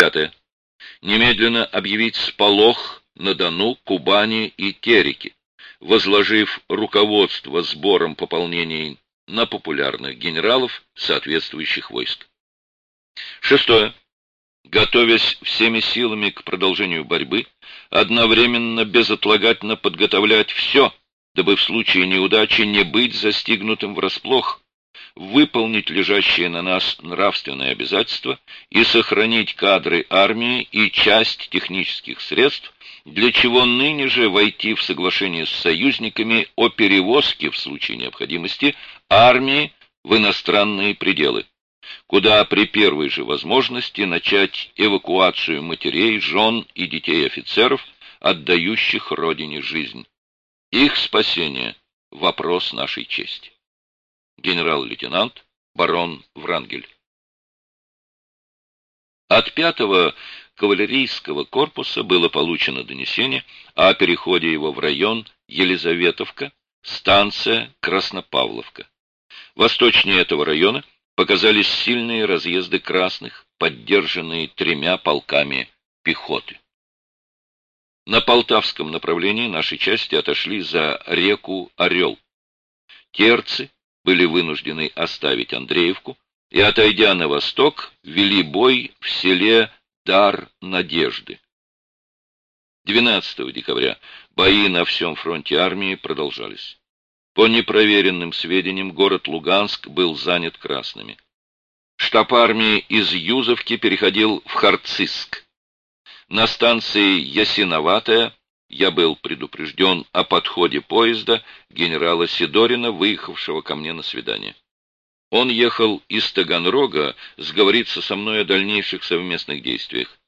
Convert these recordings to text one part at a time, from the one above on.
Пятое. Немедленно объявить сполох на Дону, Кубани и Тереке, возложив руководство сбором пополнений на популярных генералов соответствующих войск. Шестое. Готовясь всеми силами к продолжению борьбы, одновременно безотлагательно подготовлять все, дабы в случае неудачи не быть застигнутым врасплох, выполнить лежащие на нас нравственные обязательства и сохранить кадры армии и часть технических средств, для чего ныне же войти в соглашение с союзниками о перевозке в случае необходимости армии в иностранные пределы, куда при первой же возможности начать эвакуацию матерей, жен и детей офицеров, отдающих родине жизнь. Их спасение – вопрос нашей чести. Генерал-лейтенант барон Врангель. От пятого кавалерийского корпуса было получено донесение о переходе его в район Елизаветовка, станция Краснопавловка. Восточнее этого района показались сильные разъезды красных, поддержанные тремя полками пехоты. На Полтавском направлении наши части отошли за реку Орел. Терцы были вынуждены оставить Андреевку и, отойдя на восток, вели бой в селе Дар Надежды. 12 декабря бои на всем фронте армии продолжались. По непроверенным сведениям, город Луганск был занят красными. Штаб армии из Юзовки переходил в Харциск. На станции Ясиноватая я был предупрежден о подходе поезда генерала Сидорина, выехавшего ко мне на свидание. Он ехал из Таганрога сговориться со мной о дальнейших совместных действиях.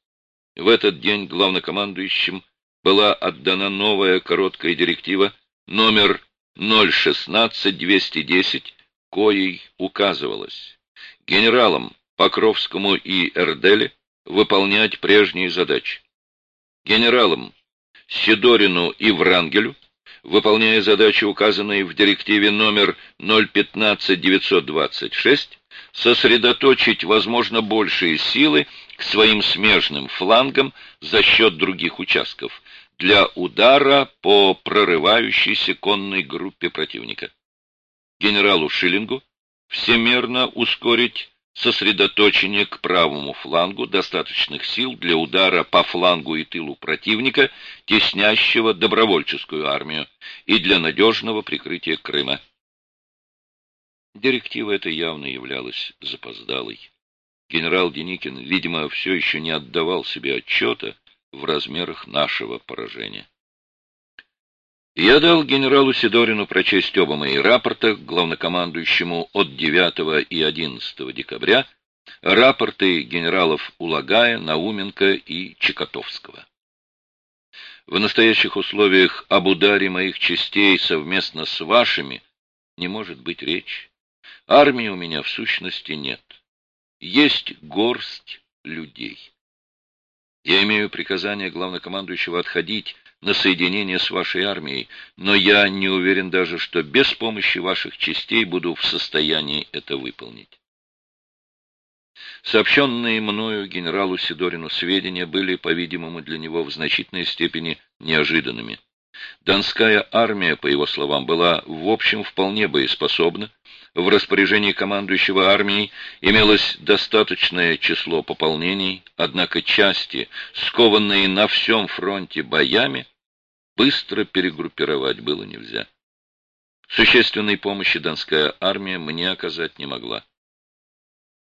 В этот день главнокомандующим была отдана новая короткая директива номер 016-210, коей указывалось генералам Покровскому и Эрделе выполнять прежние задачи. Генералам Сидорину и Врангелю, выполняя задачи, указанные в директиве номер 015-926, сосредоточить, возможно, большие силы к своим смежным флангам за счет других участков для удара по прорывающейся конной группе противника. Генералу Шиллингу всемерно ускорить сосредоточение к правому флангу достаточных сил для удара по флангу и тылу противника, теснящего добровольческую армию, и для надежного прикрытия Крыма. Директива эта явно являлась запоздалой. Генерал Деникин, видимо, все еще не отдавал себе отчета в размерах нашего поражения. Я дал генералу Сидорину прочесть оба мои рапорта главнокомандующему от 9 и 11 декабря, рапорты генералов Улагая, Науменко и Чекотовского. В настоящих условиях об ударе моих частей совместно с вашими не может быть речи. Армии у меня в сущности нет. Есть горсть людей. Я имею приказание главнокомандующего отходить на соединение с вашей армией, но я не уверен даже, что без помощи ваших частей буду в состоянии это выполнить. Сообщенные мною генералу Сидорину сведения были, по-видимому, для него в значительной степени неожиданными. Донская армия, по его словам, была в общем вполне боеспособна, в распоряжении командующего армией имелось достаточное число пополнений, однако части, скованные на всем фронте боями, быстро перегруппировать было нельзя. Существенной помощи Донская армия мне оказать не могла.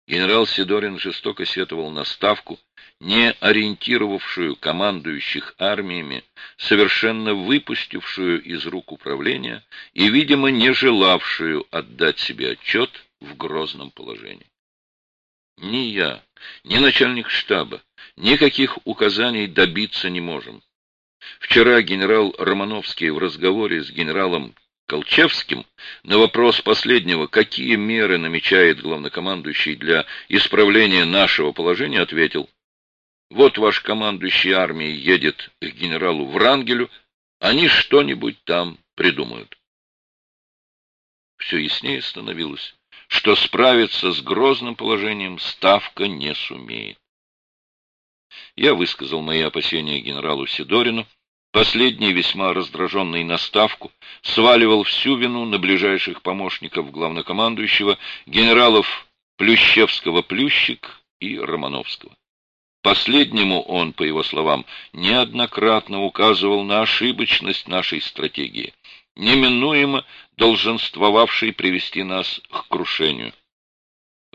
Генерал Сидорин жестоко сетовал на ставку, не ориентировавшую командующих армиями, совершенно выпустившую из рук управления и, видимо, не желавшую отдать себе отчет в грозном положении. Ни я, ни начальник штаба никаких указаний добиться не можем. Вчера генерал Романовский в разговоре с генералом Колчевским на вопрос последнего, какие меры намечает главнокомандующий для исправления нашего положения, ответил, вот ваш командующий армией едет к генералу Врангелю, они что-нибудь там придумают. Все яснее становилось, что справиться с грозным положением Ставка не сумеет. Я высказал мои опасения генералу Сидорину. Последний, весьма раздраженный на ставку, сваливал всю вину на ближайших помощников главнокомандующего, генералов Плющевского-Плющик и Романовского. Последнему он, по его словам, неоднократно указывал на ошибочность нашей стратегии, неминуемо долженствовавшей привести нас к крушению.